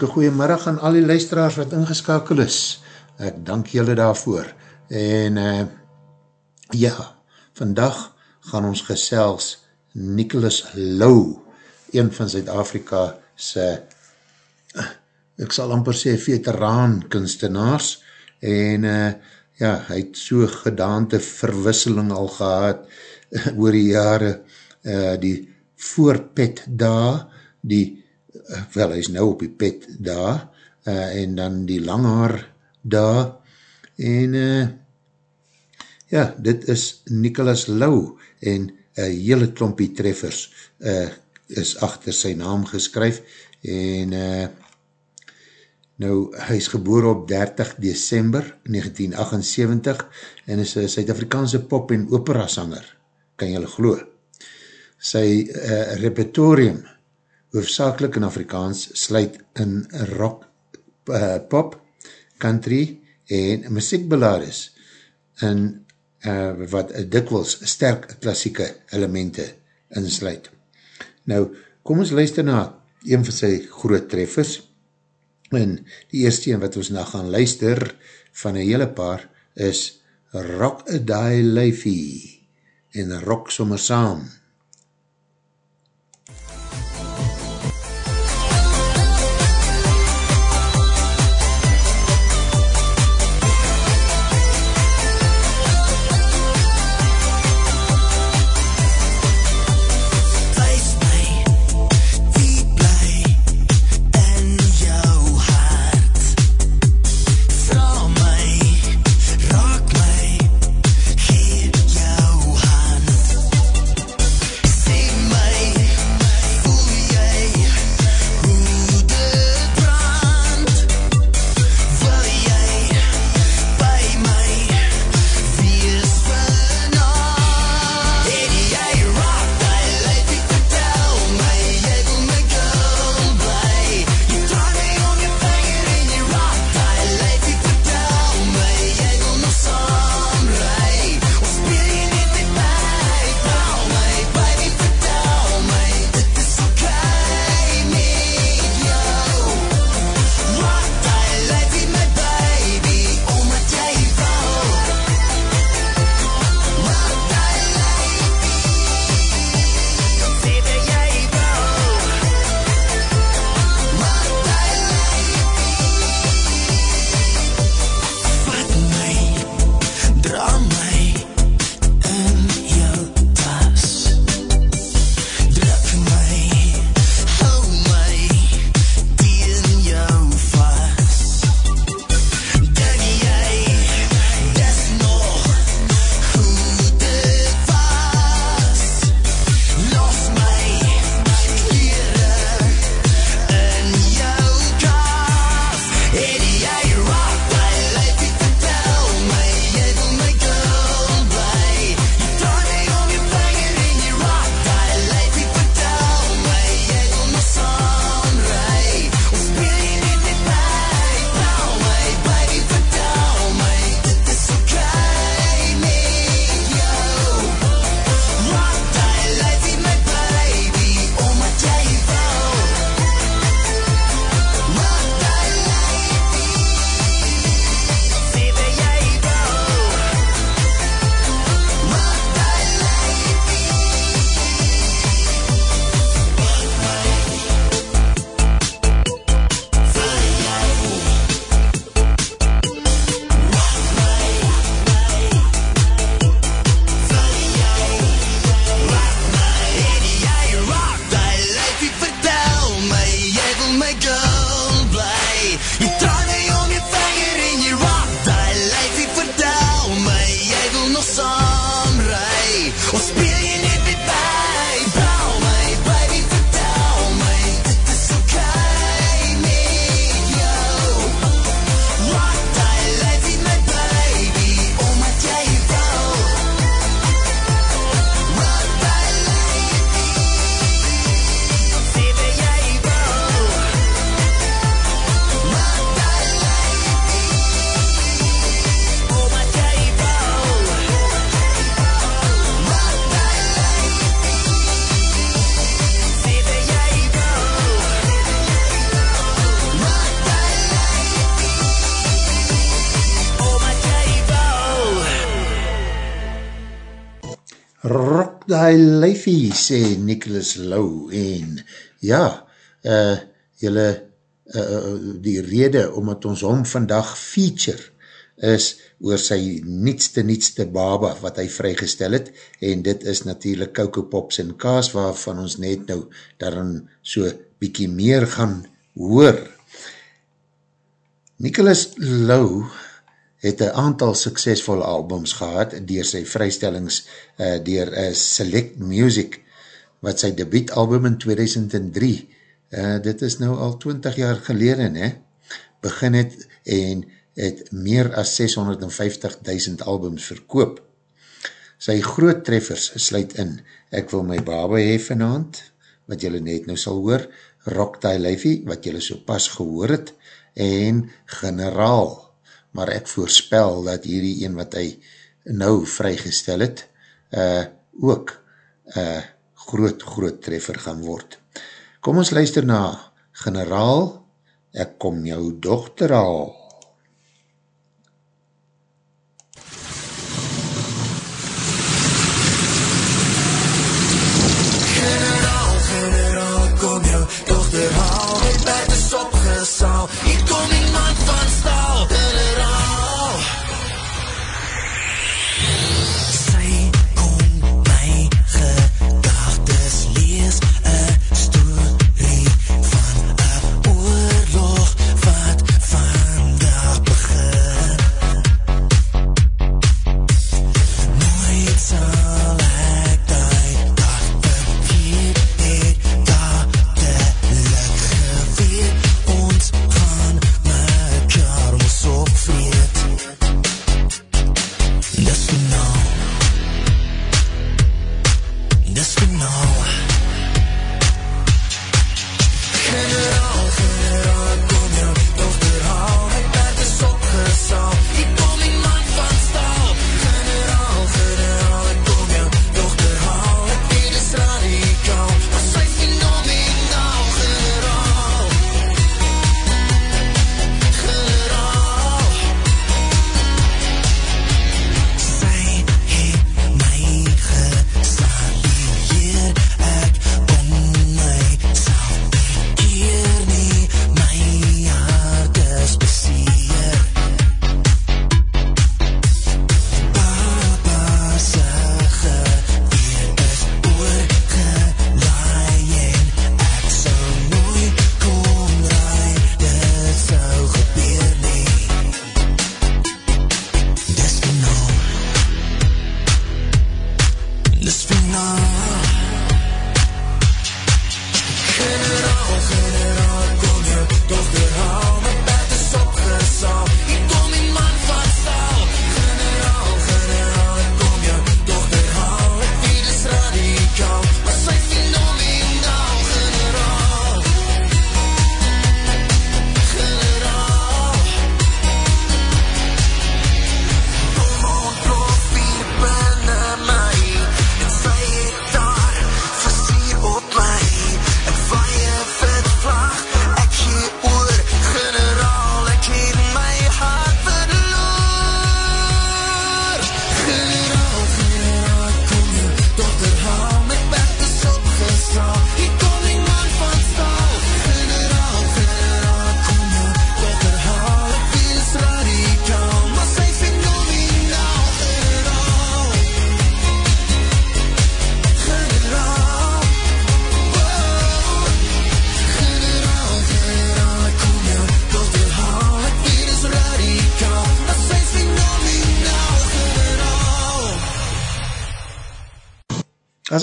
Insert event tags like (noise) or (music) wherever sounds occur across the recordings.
As hy hartelike goeiemiddag aan al die luisteraars wat ingeskakel is. Ek dank julle daarvoor. En uh, ja, vandag gaan ons gesels Nicholas Lou, een van Zuid-Afrika se, ek sal amper sê, veteraan kunstenaars. En uh, ja, hy het so gedaante verwisseling al gehad oor die jare, uh, die voorpet daar, die wel, hy is nou op die pet daar, uh, en dan die langhaar daar, en uh, ja, dit is Nicholas Lau, en een hele klompie treffers uh, is achter sy naam geskryf, en uh, nou, hy is geboor op 30 december 1978, en is een Suid-Afrikaanse pop en opera sanger, kan jylle geloo. Sy uh, repertorium, hoofdzakelik in Afrikaans, sluit in rock, uh, pop, country en muziekbelades in uh, wat dikwels sterk klassieke elemente insluit. Nou, kom ons luister na een van sy groot treffers en die eerste een wat ons na gaan luister van een hele paar is Rock a Die Lifey en Rock Sommer Saam. Die lyfie, sê Nicholas Lou, en ja, uh, jylle, uh, die rede, omdat ons hom vandag feature, is oor sy nietste nietste baba wat hy vrygestel het en dit is natuurlijk Coco Pops en Kaas waarvan ons net nou daarin so bykie meer gaan hoor. Nicholas Lou het een aantal suksesvolle albums gehad dier sy vrystellings uh, dier uh, Select Music wat sy debietalbum in 2003 uh, dit is nou al 20 jaar gelede ne, begin het en het meer as 650.000 albums verkoop. Sy groot treffers sluit in Ek wil my baba hee vanavond, wat jylle net nou sal hoor, Rock Die Lifey, wat jylle so pas gehoor het, en Generaal, maar ek voorspel dat hierdie een wat hy nou vrygestel het, uh, ook uh, groot, groot treffer gaan word. Kom ons luister na Generaal, ek kom jou dochter al. as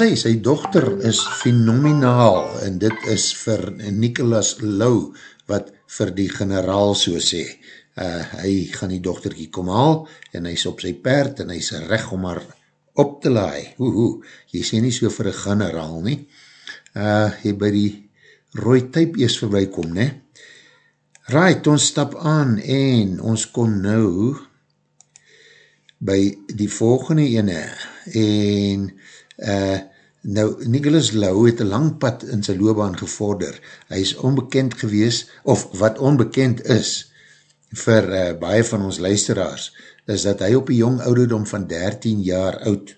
hy, sy dochter is fenomenaal en dit is vir Nicholas Lou wat vir die generaal so sê. Uh, hy gaan die dochterkie kom haal en hy is op sy perd en hy is recht om haar op te laai. Hoe, hoe, jy sê nie so vir een generaal nie. Uh, hy by die rooi typ ees voorbij kom, ne? Right, ons stap aan en ons kom nou by die volgende ene en Uh, nou, Nicholas Lau het een lang pad in sy loopbaan gevorder. Hy is onbekend gewees, of wat onbekend is, vir uh, baie van ons luisteraars, is dat hy op die jong ouderdom van 13 jaar oud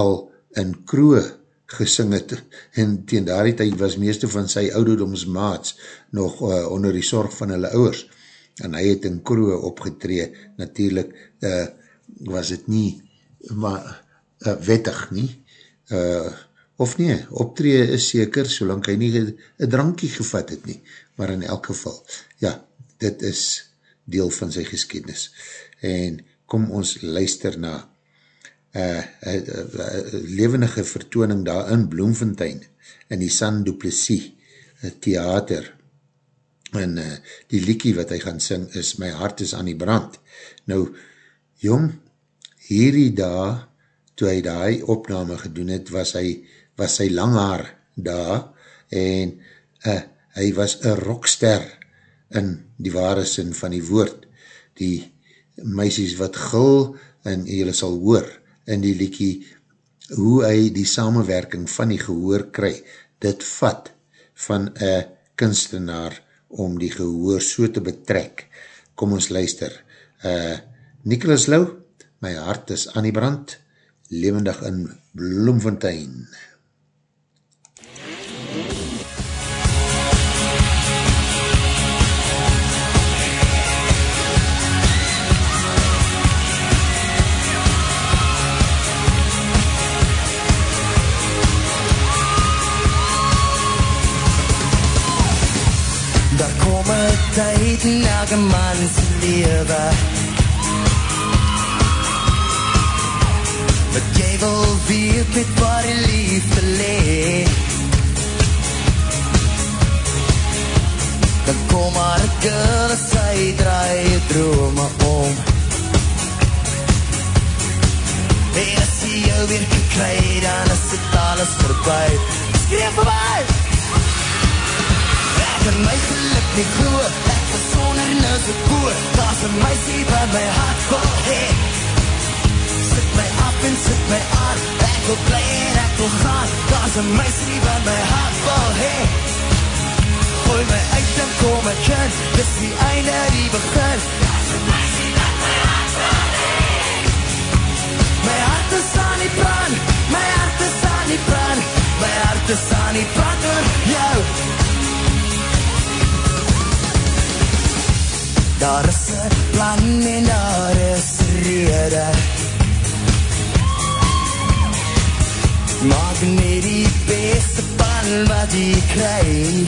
al in kroe gesing het, en teen daardie tyd was meeste van sy ouderdomsmaats nog uh, onder die sorg van hulle ouwers, en hy het in kroe opgetree, natuurlijk uh, was het nie, maar uh, wettig nie, uh, of nie, optree is seker, solang hy nie een drankie gevat het nie, maar in elk geval, ja, dit is deel van sy geschiedenis, en kom ons luister na uh, uh, uh, levendige vertooning daar in Bloemfontein, in die San Duplessis uh, theater, en uh, die liekie wat hy gaan sing is My hart is aan die brand. Nou, jong, hierdie daar, toe hy die opname gedoen het, was hy, was hy lang haar daar, en uh, hy was een rockster in die ware sin van die woord. Die meisies wat gul, en jylle sal hoor, in die liekie, hoe hy die samenwerking van die gehoor kry, dit vat van een kunstenaar om die gehoor so te betrek. Kom ons luister. Uh, Nicholas Lau, my hart is aan die brand, levendig in Bloemfontein. tyd in elke man se lewe. Wat jy wil weet met waar die liefde lê. Dan kom maar girl, sy draai je drome om. En as jy jou weer gekry, dan is het alles voorbij. Skreef voorbij! Ek en my geluk nie groe, sonder nou so boer Daar's een meisie wat my hart vol hee Sit my en sit my aan Ek wil bly en ek wil gaan Daar's een meisie wat my hart vol hee Gooi my uit en kom my kind Dis die einde die begin Daar's een meisie wat my hart vol hee My hart is aan die brand My hart is aan die brand My hart is aan die brand door jou Daar is een plan en daar is rede Maak nie die beste pan wat jy kry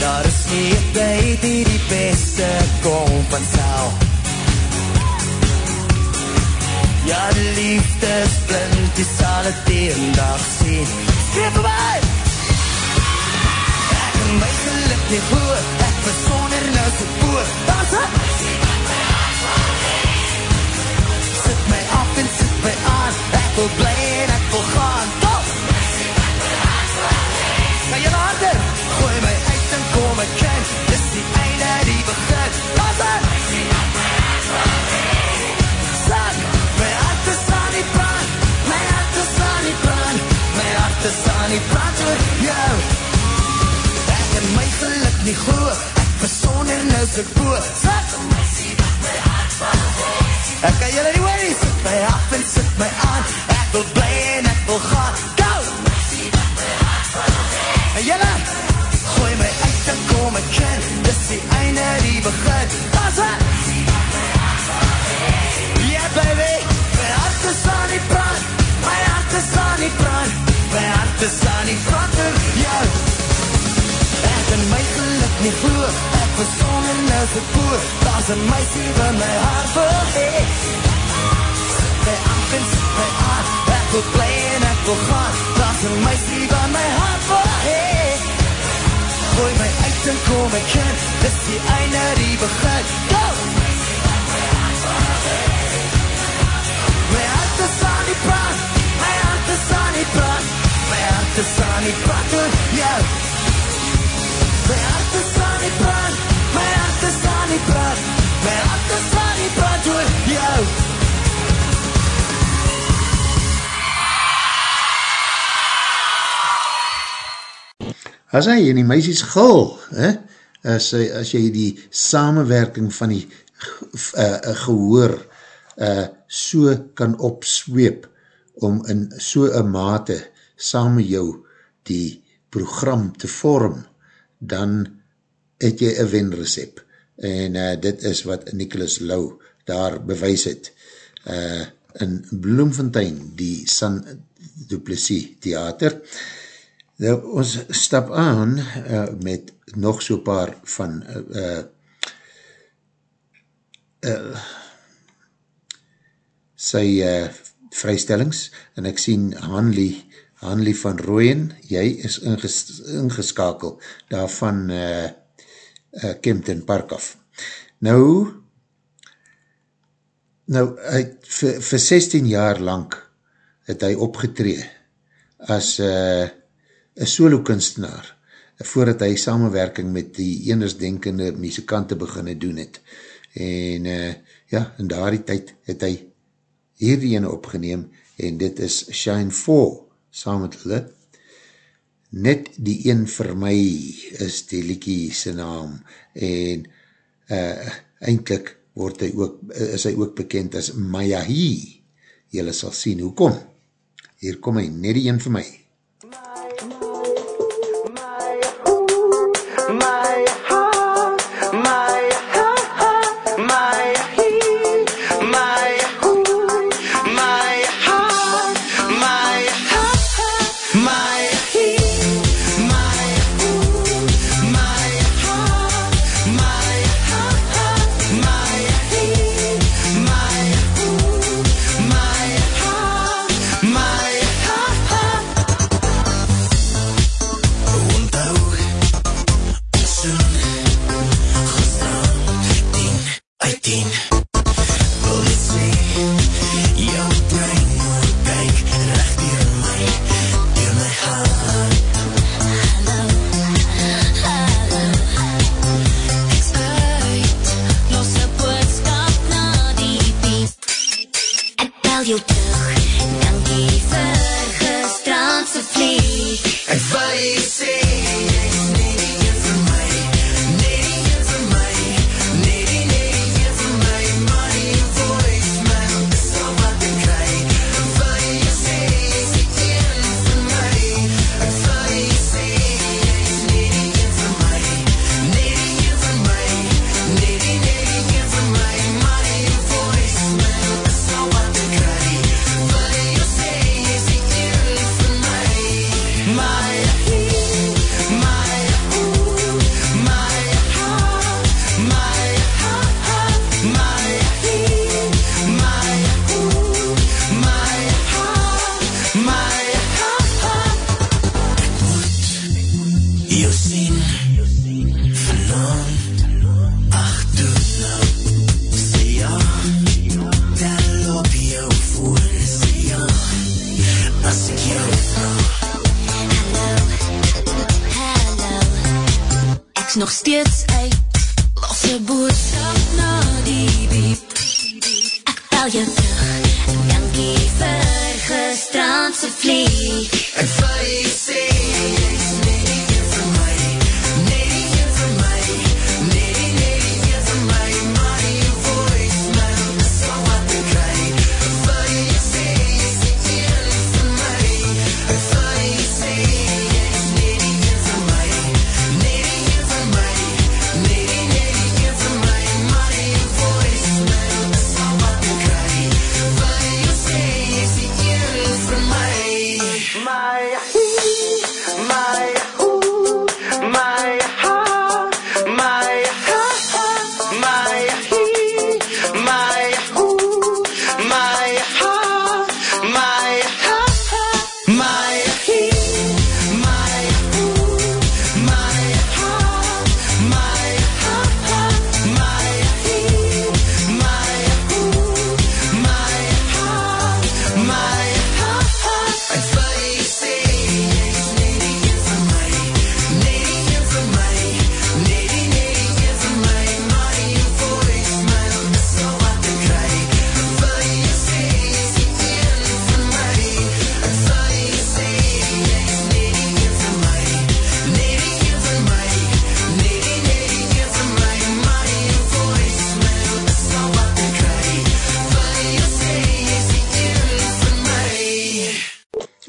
Daar is nie een tijd die die beste kom van sal Ja, die liefde is blind, die sal het die een dag sien. Skreef vir my! my geluk nie hoor Ek was sonder nou so voor Dans het my aan Ek wil bly en ek wil gaan Top! Ga jy harder Gooi my uit en kom my ken Dis die einde die begin Dans het San, my hart is aan die brand. My hart is aan die brand. My hart is aan die brand Voor jou my geluk nie goe Ek besonder nou sy boe hoog Ek kan julle nie af en sit my aan Ek wil bly en ek wil gaan Go! En julle Gooi my uit en kom ek ken Dis die einde die begin Das het Yeah baby My hart is aan die brand My hart is aan die brand My hart is aan die brand Yeah en my geluk nie glo Ek was sonder nou so boer Daar's een meisie wat my hart wil hee my af en sit my aan Ek wil bly en ek wil gaan Daar's een meisie wat my hart hee Gooi my uit en kom ek in Dis die einde die begin Go! My hart is aan die brand My hart is aan die brand My hart is aan die Yeah! My hart is aan die brand My hart is aan die brand My hart is aan die brand door jou As hy in die meisies gul, he, as, as jy die samenwerking van die uh, gehoor uh, so kan opsweep om in so een mate saam met jou die program te vorm, dan het jy een wenrecept. En uh, dit is wat Nicholas Lau daar bewys het. Uh, in Bloemfontein, die San Duplessis Theater. Nou, ons stap aan uh, met nog so paar van uh, uh, sy uh, vrystellings en ek sien Hanlie Hanlie van Rooyen, jy is inges, ingeskakel daarvan uh, uh, Kempton Park af. Nou, nou, hy, vir, vir 16 jaar lang het hy opgetree as uh, een solo kunstenaar voordat hy samenwerking met die enersdenkende muzikante beginne doen het. En uh, ja, in daar die tyd het hy hierdie ene opgeneem en dit is Shine 4 saam met hulle. Net die een vir my is die liekie sy naam en uh, eindelijk word hy ook, is hy ook bekend as Mayahi. Julle sal sien hoe kom. Hier kom hy, net die een vir my. my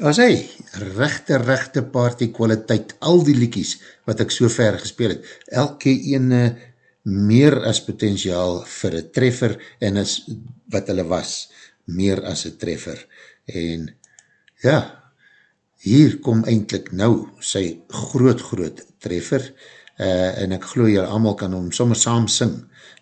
as hy, rechte, rechte party kwaliteit, al die liekies wat ek so ver gespeel het, elke ene meer as potentiaal vir een treffer en as wat hulle was, meer as een treffer. En ja, hier kom eindelijk nou sy groot, groot treffer uh, en ek geloof julle allemaal kan hom sommer saam sing.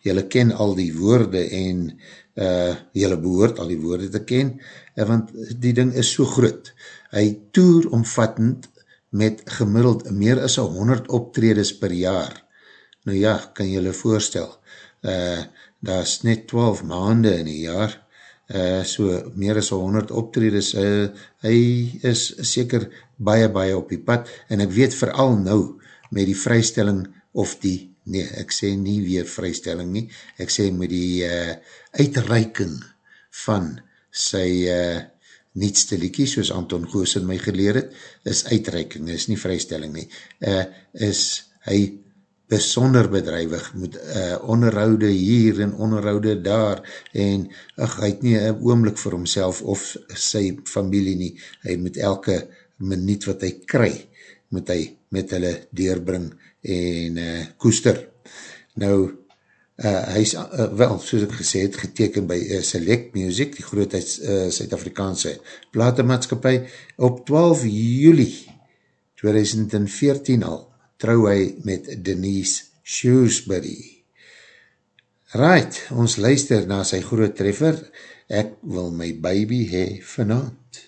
Julle ken al die woorde en uh, julle behoort al die woorde te ken, uh, want die ding is so groot. Hy toer omvattend met gemiddeld meer as 100 optredes per jaar Nou ja, kan jy julle voorstel, uh, daar is net 12 maande in die jaar, uh, so meer as 100 optredes, uh, hy is seker baie, baie op die pad, en ek weet vooral nou, met die vrystelling, of die, nee, ek sê nie weer vrystelling nie, ek sê met die uh, uitreiking van sy uh, nietste liekie, soos Anton Goosen my geleer het, is uitreiking, is nie vrystelling nie, uh, is hy besonder bedrijwig, moet uh, onderhoude hier en onderhoude daar, en ach, hy het nie een oomlik vir homself of sy familie nie, hy moet elke minuut wat hy kry, moet hy met hulle deurbring en uh, koester. Nou, uh, hy is, uh, wel, soos ek gesê het, geteken by uh, Select Music, die grootheid uh, Suid-Afrikaanse platemaatskapie, op 12 juli 2014 al, trou hy met Denise Shrewsbury. Right, ons luister na sy groot treffer, Ek wil my baby hee vanavond.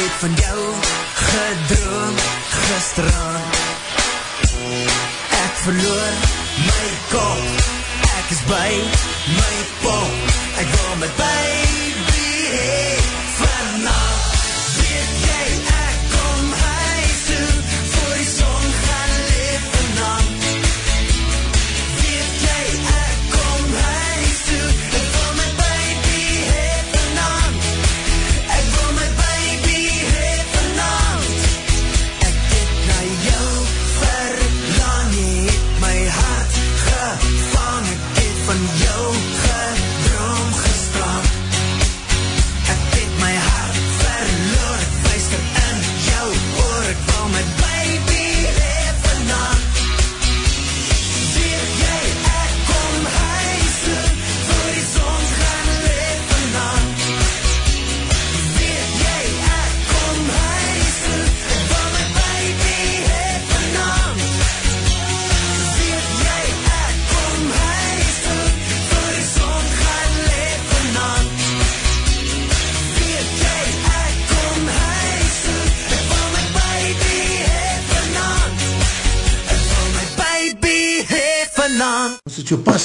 het van jou gedroom gisteraan. Ek verloor my kop, ek is by my pop. Ek wil met by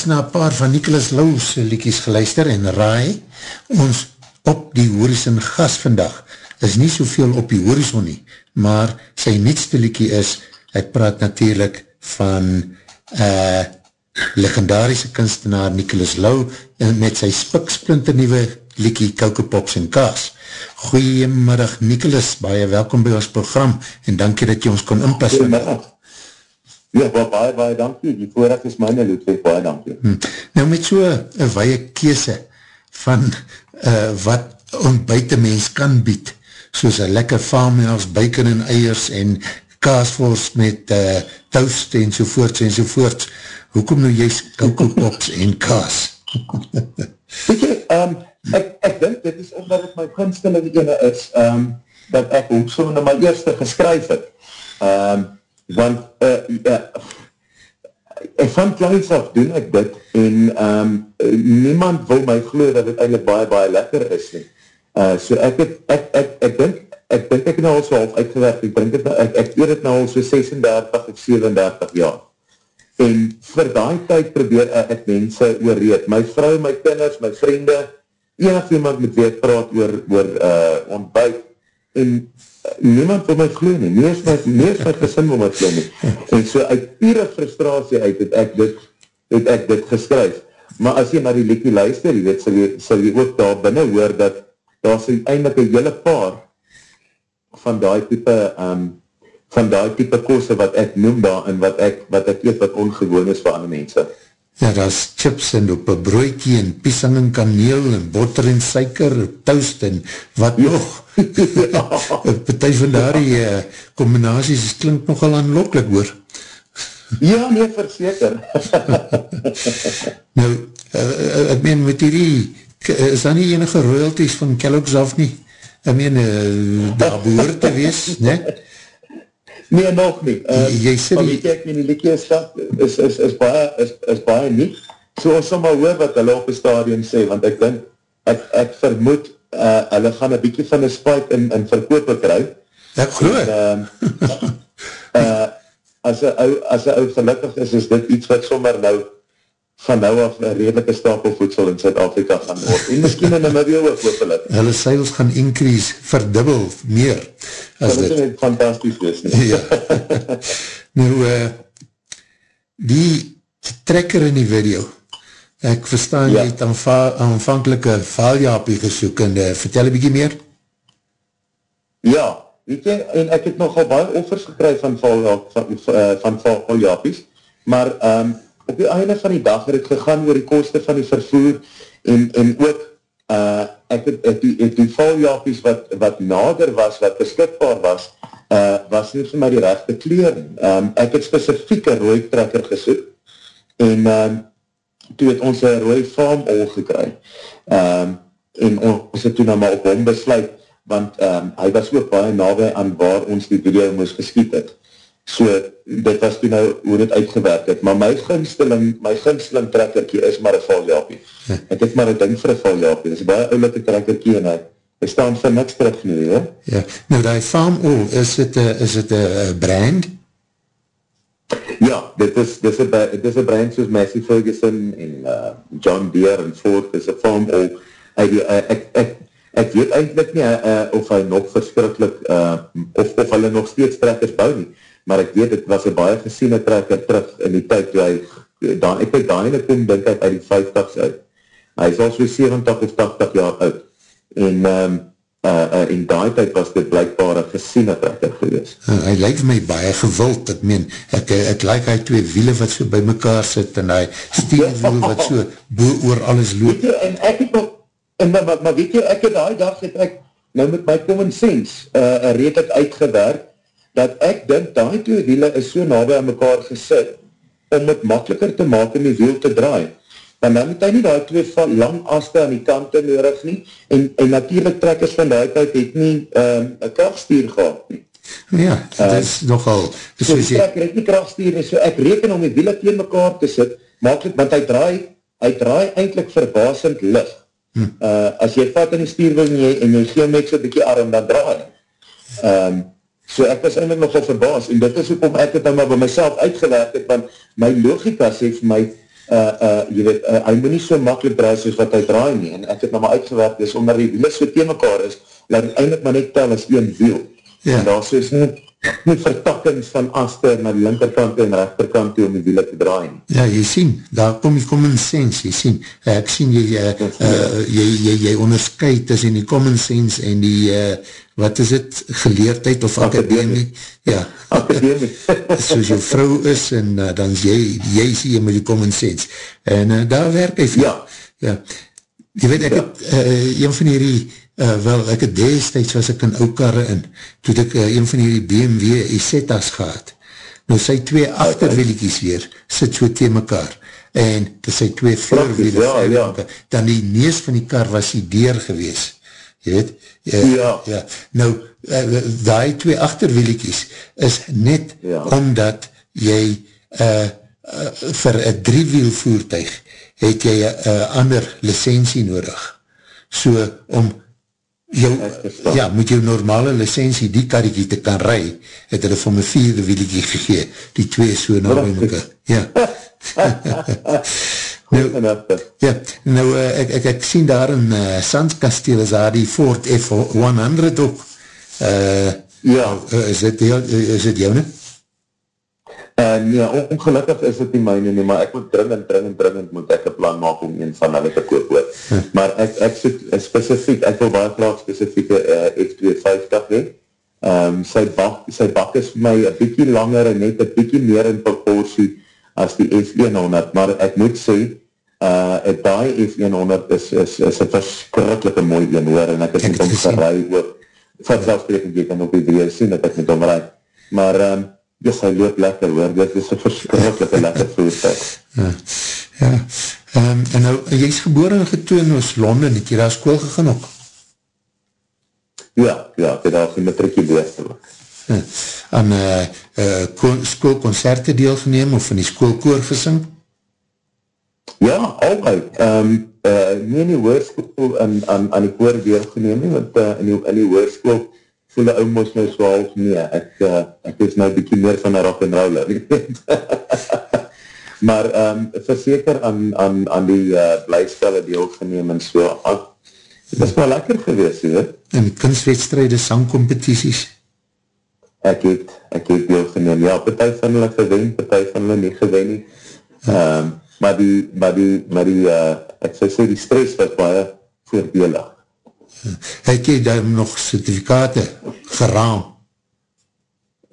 na paar van Nicholas Lowe's liekies geluister en raai, ons op die horizon gas vandag is nie soveel op die horizon nie, maar sy nietste liekie is, ek praat natuurlijk van uh, legendarische kunstenaar Nicholas Lowe met sy spiksplinte nieuwe liekie Kouke Pops en Kaas. Goeiemiddag Nicholas, baie welkom by ons program en dankie dat jy ons kon inpas. Goeiemiddag. Ja, baie, baie dankie. Die voorraad is myne, Ludwig, baie dankie. Hmm. Nou met so een weie kese van uh, wat ontbuiten mens kan bied, soos een lekker farmhouse, bacon en eiers en kaasvors met uh, toast en sovoorts en sovoorts. Hoekom nou juist kokopops en kaas? (laughs) Weet jy, um, ek, ek dink dit is omdat het my gunsteling ene is, um, dat ek ook so na my eerste geskryf het. Um, want uh, uh, van kleins af doen ek dit en um, niemand wil my glo dat het eindelijk baie baie lekker is nie. Uh, so ek het, ek, ek, ek dink ek dink ek nou al so half uitgewerkt, ek dink het, ek, ek weet het nou al so 36 of 37 jaar. En vir die tyd probeer ek mense oorreed, my vrou, my kinders, my vriende, enig iemand met wie ek praat oor, oor uh, ontbijt, en niemand wil my glo nie, nie is my, nie is my gesin wil my glo nie. En so uit pure frustratie uit het ek dit, het ek dit geskryf. Maar as jy na die liekie luister, jy weet, sal jy, sal jy ook daar binnen hoor dat daar is eindelijk een hele paar van die type um, van die type kose wat ek noem daar en wat ek, wat ek eet wat ongewoon is vir ander mense. Ja, daar is chips en op een broekie en piesang en kaneel en botter en suiker, toast en wat nog. (laughs) Partij van die uh, combinaties klink nogal aanlokkelijk hoor. ja, nee, verzeker. (laughs) nou, uh, ek meen met die, is daar nie enige royalties van Kellogg's af nie? Ek meen, uh, daar behoor te wees, ne? Nee, nog nie. Uh, jy sê die... Weet ek, die liekie is, is, is, is, baie, is, is baie nie. So ons sal maar hoor wat hulle op die stadion sê, want ek denk, ek, ek vermoed, uh, hulle gaan een bykie van die spike in, in verkoop kry. Ek geloof. En, uh, (laughs) uh, as een ou, as een ou gelukkig is, is dit iets wat sommer nou van nou af een redelike stapel voedsel in Zuid-Afrika gaan word. En miskien in Namibia ook hoopelik. Hulle sales gaan increase, verdubbel, meer. As dit is net fantastisch wees. ja. (laughs) nou, uh, die trekker in die video, ek verstaan ja. jy het aanvankelike vaaljapie gesoek en uh, vertel een bykie meer? Ja, weet jy, en ek het nogal baie offers gekry van, van, van, van vaaljapies, maar um, op die einde van die dag het het gegaan oor die koste van die vervoer en, en ook uh, ek het, het, die, het die valjapies wat, wat nader was, wat beskikbaar was, uh, was nie vir my die rechte kleur. Um, ek het specifieke rooi trekker gesoek en um, toe het ons een rooi farm al gekry. Um, en ons het toen nou maar op hom besluit, want um, hy was ook baie nawe aan waar ons die video moes geskiet het. So, dit was toen nou hoe dit uitgewerkt het. Maar my gunsteling, my gunsteling trekkerkie is maar een valjapie. Ek het maar een ding vir een valjapie. Dit is baie oulike trekkerkie en hy, hy staan vir niks terug nu, he? Ja, nou die farm oil, is dit een brand? Ja, dit is, dit is een, dit is een brand soos Massey Ferguson en uh, John Deere en Ford, dit is een farm oil. Ek, ek, ek, ek weet eindelijk nie uh, of hy nog verskrikkelijk, uh, of, of hulle nog steeds trekkers bou nie maar ek weet, het was een baie gesiene trekker terug in die tyd, toe hy, dan, ek het daar ene kom, denk ek, uit die 50s uit. Hy is al so 70 of 80 jaar oud. En, um, uh, uh, in die tyd was dit blijkbaar een gesiene trekker gewees. Uh, hy lyk my baie gewild, ek meen, ek, ek lyk hy twee wiele wat so by mekaar sit, en hy steenwiel wat so boe oor alles loop. Weet jy, en ek het nog, en, maar, maar, weet jy, ek het die dag, het ek, nou met my common sense, uh, redelijk uitgewerkt, dat ek dink die twee wiele is so nabij aan mekaar gesit om het makkeliker te maak om die wiel te draai. Want dan moet hy nie die twee lang aste aan die kante nodig nie en, en natuurlijk trekkers van die tijd het nie um, een krachtstuur gehad nie. Ja, dit uh, is nogal... Dus so jy... ek reken nie krachtstuur nie, so ek reken om die wiele tegen mekaar te sit, makkelijk, want hy draai, hy draai eindelijk verbasend licht. Hm. Uh, as jy vat in die stuur wil en jy, en jy geel met so'n bykie arm, dan draai. Um, So ek was eindelijk nogal verbaas, en dit is ook om ek het nou maar by myself uitgewerkt het, want my logika sê vir my, uh, uh, jy weet, uh, hy moet nie so makkelijk draai soos wat hy draai nie, en ek het nou maar uitgewerkt, dus omdat die wiele so tegen mekaar is, laat eindelijk maar net tel as een wiel. Ja. En daar soos nie, nie vertakkings van aster na die linkerkant en rechterkant toe om die wiele te draai. Ja, jy sien, daar kom die common sense, jy sien, ek sien jy, uh, uh, jy, jy, jy onderscheid tussen die common sense en die, uh, wat is het, geleerdheid of akademie? Ja, akademie. (laughs) soos jou vrou is en uh, dan jy, jy sien jy met die common sense. En uh, daar werk hy vir. Ja. Ja. Jy weet, ek ja. het, uh, een van hierdie, Uh, wel, ek het destijds was ek in oukarre in, toe ek uh, een van die BMW Isetas gehad. Nou sy twee achterwielikies weer, sit so tegen mekaar, en toe sy twee voorwiele, ja, ja. dan die neus van die kar was die deur gewees. Je weet? Uh, ja. ja. Nou, uh, die twee achterwielikies is net ja. omdat jy uh, uh, vir een driewiel voertuig het jy een uh, ander licentie nodig. So, om jou, ja, met jou normale licentie die karriekie te kan rij, het hulle van my vierde wieliekie gegee, die twee so (laughs) nou by myke, ja. nou, ja, nou, uh, ek, ek, ek sien daar in uh, Sandskasteel is daar die Ford F100 ook, uh, ja, uh, is dit, is dit jou nie? En ja, ongelukkig is dit nie myne nie, maar ek moet dringend, dringend, dringend moet ek een plan maak om een van hulle te koop hoor. Hm. Maar ek, ek soek specifiek, ek wil baie graag specifieke uh, X250 hee. Um, sy, bak, sy bak is my een bykie langer en net een bykie meer in proportie as die F100, maar ek moet sê, uh, die F100 is, is, is een verskrikkelijke mooi een hoor, en ek het met hom gerei oor, vanzelfsprekend jy kan op die video sien dat ek met hom rei. Maar, um, Dis, hy loop lekker hoor, dit is een verskrikkelijke lekker voertuig. Ja, ja. Um, en nou, jy is geboren en getoon in Londen, het jy daar school gegaan ook? Ja, ja, ek het daar beest ook. Ja. Aan uh, uh, schoolconcerte deelgeneem of in die schoolkoor gesing? Ja, altijd. Um, uh, nie in die hoerschool aan, aan, aan die koor deelgeneem, want uh, in die, in die hoerschool voel die oumos nou so half, nee, ek, uh, ek is nou bykie meer van een rock and roller. (laughs) maar um, verzeker aan, aan, aan die uh, blijstelle deel geneem en so, ah, het is wel lekker gewees, he. En kunstwedstrijde, sangcompetities? Ek het, ek het deel geneem, ja, partij van hulle gewen, partij van hulle nie gewen nie. Um, maar die, maar die, maar die, uh, ek sê, die stress was baie voordelig het jy daar nog certificate geraam?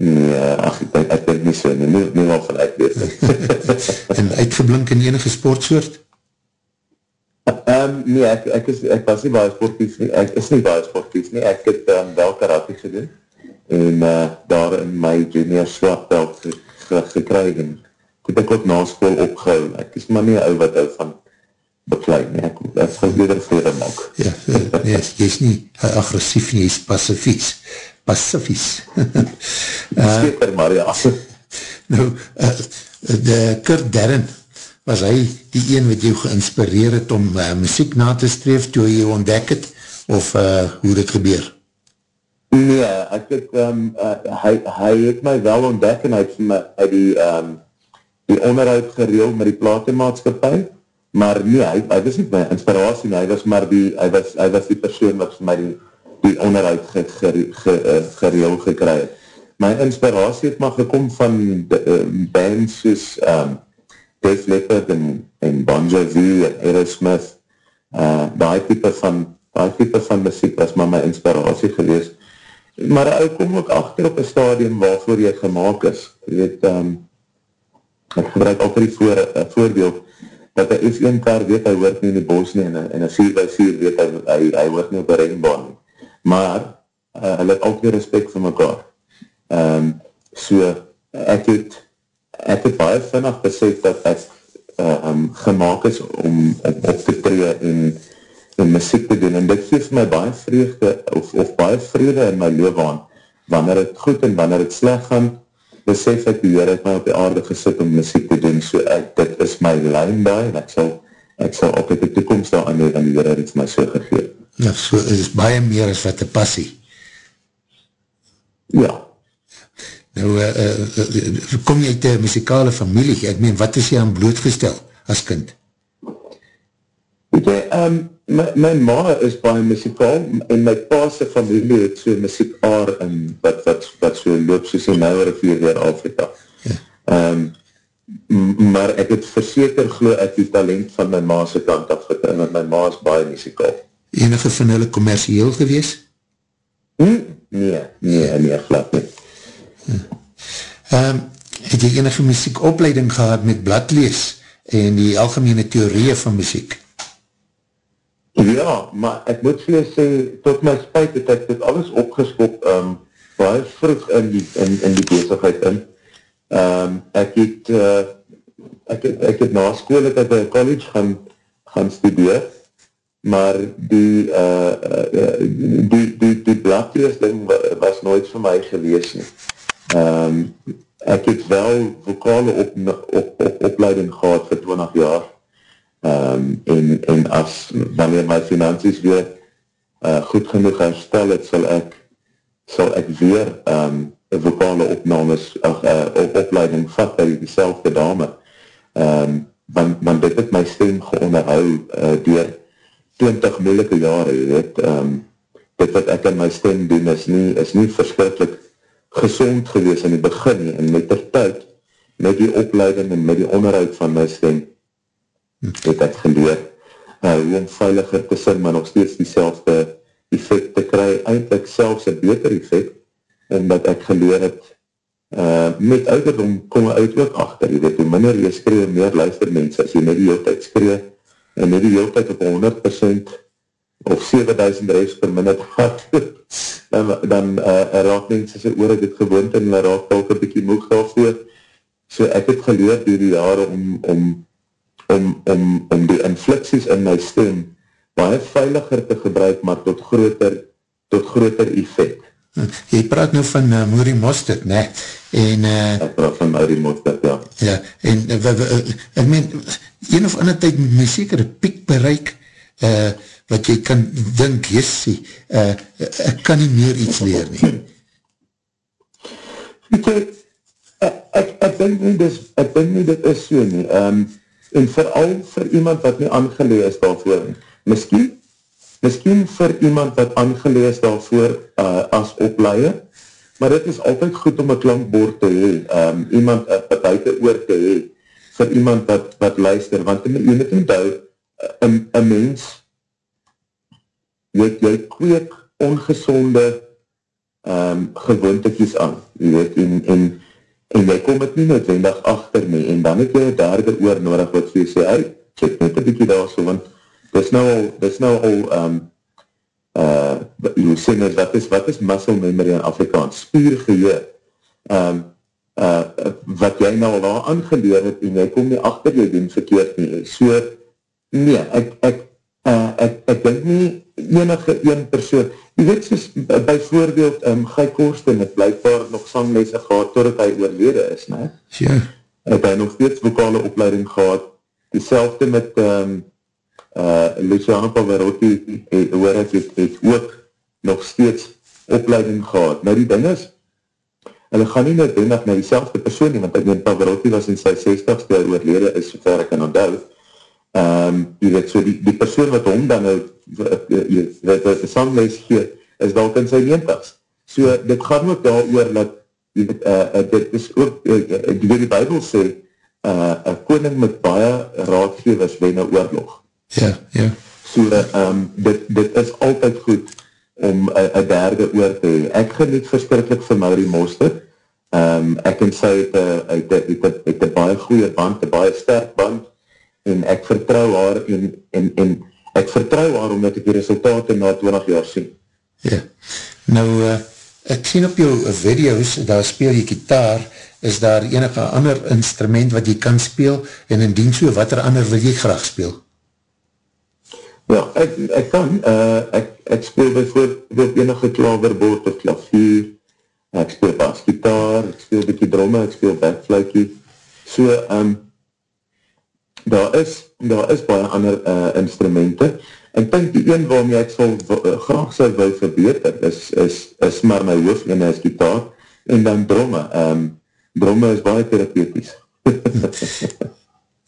Nee, ach, ek, ek denk nie so, nie, nie, nie wel ek weet. (laughs) en uitgeblink in enige sportsoort? Um, nee, ek, ek, is, ek was nie baie sportief nie, ek is nie baie sportief nie, ek het um, wel karate gedoen, en uh, daar in my junior swartveld gekry, en het ek ook na school opgehou, ek is maar nie ou wat hou van beklui nie, ek, weer vrede maak. Ja, nee, jy is nie agressief nie, jy is pacifies. Pacifies. Zeker, (laughs) maar ja. (laughs) Nou, uh, de Kurt Derren, was hy die een wat jou geïnspireer het om uh, muziek na te streef toe jy ontdek het, of uh, hoe dit gebeur? Nee, ek het, um, uh, hy, hy het my wel ontdek en hy het my, die, um, die onderhoud gereel met die platenmaatskapie, maar nee, hy, hy was nie my inspiratie, hy was maar die, hy was, hy was die persoon wat vir my die, die onderhoud ge, ge, ge, uh, gereel gekry het. My inspiratie het maar gekom van de, uh, bands soos um, Def Leppard en, en Bon Jovi en Aerosmith, uh, die type van die type van muziek was maar my inspiratie gewees. Maar hy kom ook achter op een stadium waarvoor jy gemaakt is. Jy weet, um, ek gebruik altijd die voor, uh, voorbeeld, dat een F1 kar weet, hy hoort nie in die bos nie, en een 4x4 weet, hy, hy, hy hoort nie op een reinbaan nie. Maar, uh, hy het altijd respect vir mekaar. Um, so, ek het, ek het baie vinnig besef dat ek uh, um, gemaakt is om, op te tree en, en muziek te doen, en dit geef my baie vreugde, of, of baie vrede in my leven wanneer het goed en wanneer het sleg gaan, besef ek die Heer het my op die aarde gesit om muziek te doen, so ek, dit is my lijn daar, en ek sal, ek sal op die toekomst daar aan die, aan die Heer het my so gegeven. Ja, so is baie meer as wat die passie. Ja, Nou, uh, uh, uh, kom jy uit een muzikale familie? Ek meen, wat is jy aan blootgestel as kind? Weet jy, um, my, my ma is baie muzikaal en my paase familie het so muziek aar in wat, wat, wat so loop soos die nou rivier weer Afrika. Ja. Um, maar ek het verseker glo ek die talent van my maase kant afgekom en my ma is baie muzikaal. Enige van hulle commercieel gewees? Hm? Nee, nee, nee, glad nie. Hm. Um, het jy enige muziekopleiding gehad met bladlees en die algemene theorieën van muziek? Ja, maar ek moet vir sê, tot my spuit het ek dit alles opgeskop, um, baie vroeg in die, in, in die bezigheid in. Um, ek het, uh, ek het, ek het na school het ek by college gaan, gaan studeer, maar die, uh, uh, die, die, die bladlees ding was nooit vir my gewees nie. Um, ek het wel vokale op, op, op, opleiding gehad vir 20 jaar, um, en, en as wanneer my finansies weer uh, goed genoeg herstel het, sal ek sal ek weer um, vokale opnames ach, uh, op opleiding vat by die selfde dame. Um, want, want dit het my stem geonderhou uh, door 20 moeilike jare weet, um, dit wat ek in my stem doen is nie, is nie verskrikkelijk gezond gewees in die begin en met der tyd met die opleiding en met die onderhoud van my stem het ek geleer. Uh, hoe om veiliger te sing, maar nog steeds die selfde effect te kry, eindelijk selfs een beter effect, omdat ek geleer het, uh, met ouderdom kom my uit ook achter, jy weet, hoe minder jy skree, meer luister mens, as jy net die hele tijd skree, en net die hele tijd op 100% of 7000 reis per minuut gaat, (laughs) dan, dan uh, raak mense sy oor dit gewoond en raak ook een bykie moeg daarvoor. So ek het geleerd door die jare om, om om, om, om die inflicties in my stem baie veiliger te gebruik, maar tot groter, tot groter effect. Jy praat nou van uh, Moerie Mostert, ne? En, uh, Ek praat van Moerie Mostert, ja. Ja, en uh, w, w, uh, ek meen, een of ander tyd moet my seker een piek bereik, uh, wat jy kan dink, jessie, uh, ek kan nie meer iets leer nie. Jy, ek, ek, ek denk nie, dis, ek denk nie dit is so nie, um, en vooral vir iemand wat nie aangelees daarvoor, miskien, miskien vir iemand wat aangelees daarvoor uh, as opleier, maar dit is altyd goed om een klankboord te hee, um, iemand uh, wat buiten oor te hee, vir iemand wat, wat luister, want jy moet onthou, uh, een, een mens, jy, jy kweek ongezonde um, gewoontekies aan, jy weet, en, en en jy kom het nie noodwendig achter nie, en dan het jy een derde oor nodig, wat jy sê, hey, check net een bykie daar so, want dis nou al, dis nou al, um, uh, jy sê net, wat is, wat is muscle memory in Afrikaans? Spier geheer, um, uh, wat jy nou al daar aangeleer het, en jy kom nie achter jy doen verkeerd nie, so, nee, ek, ek, uh, ek, ek denk nie enige een persoon, jy weet soos, by voorbeeld, um, Guy Korsten het blijkbaar nog sanglese gehad, totdat hy oorlede is, ne? Ja. Het hy nog steeds vokale opleiding gehad, die selfde met um, uh, Luciano Pavarotti, het, hoor ek, het, het ook nog steeds opleiding gehad. Nou die ding is, hulle gaan nie net doen na die selfde persoon nie, want ek weet, Pavarotti was in sy 60ste oorlede, is sover ek kan onthou, um, jy weet, so die, die persoon wat hom dan nou, jy weet, die sangles gee, is dalk in sy neemtigs. So, dit gaan ook daar oor dat, jy weet, uh, uh, dit is ook, uh, weet, die Bijbel sê, uh, een koning met baie raadgevers wen een oorlog. Ja, ja. So, um, dit, dit is altyd goed om een derde oor te hee. Ek geniet verskrikkelijk vir Marie Moster, um, ek en sy het, uh, het, het, het, het, het een baie goeie band, een baie sterk band, en ek vertrouw haar en, en, en ek vertrouw haar omdat ek die resultate na 20 jaar sien. Ja, nou uh, ek sien op jou video's, daar speel jy gitaar, is daar enige ander instrument wat jy kan speel? En indien so, wat er ander wil jy graag speel? Ja, ek, ek kan, uh, ek, ek speel bijvoorbeeld enige klaverboord of klavier, ek speel basgitaar, ek speel bykie dromme, ek speel backfluikie, so, um, daar is, daar is baie ander uh, instrumente, ek denk die een waarmee ek sal uh, graag sal wil verbeter, is, is, is maar my hoofd en is gitaar, en dan bromme. Um, bromme is baie therapeutisch. (laughs)